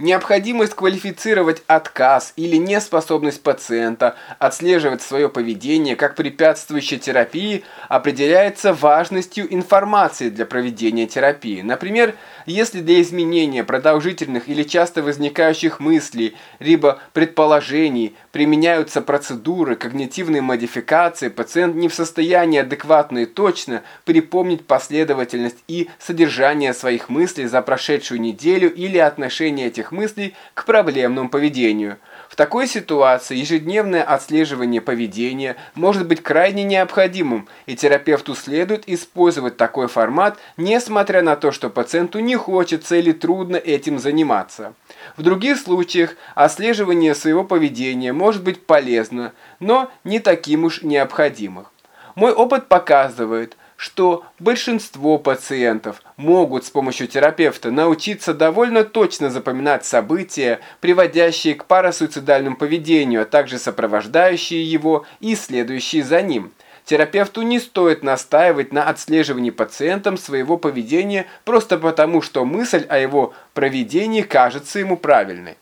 Необходимость квалифицировать отказ или неспособность пациента отслеживать свое поведение как препятствующее терапии определяется важностью информации для проведения терапии. Например, если для изменения продолжительных или часто возникающих мыслей, либо предположений применяются процедуры когнитивной модификации, пациент не в состоянии адекватно и точно припомнить последовательность и содержание своих мыслей за прошедшую неделю или отношение этих мыслей к проблемному поведению. В такой ситуации ежедневное отслеживание поведения может быть крайне необходимым, и терапевту следует использовать такой формат, несмотря на то, что пациенту не хочется или трудно этим заниматься. В других случаях отслеживание своего поведения может быть полезно, но не таким уж необходимым. Мой опыт показывает, что большинство пациентов могут с помощью терапевта научиться довольно точно запоминать события, приводящие к парасуицидальному поведению, а также сопровождающие его и следующие за ним. Терапевту не стоит настаивать на отслеживании пациентом своего поведения просто потому, что мысль о его проведении кажется ему правильной.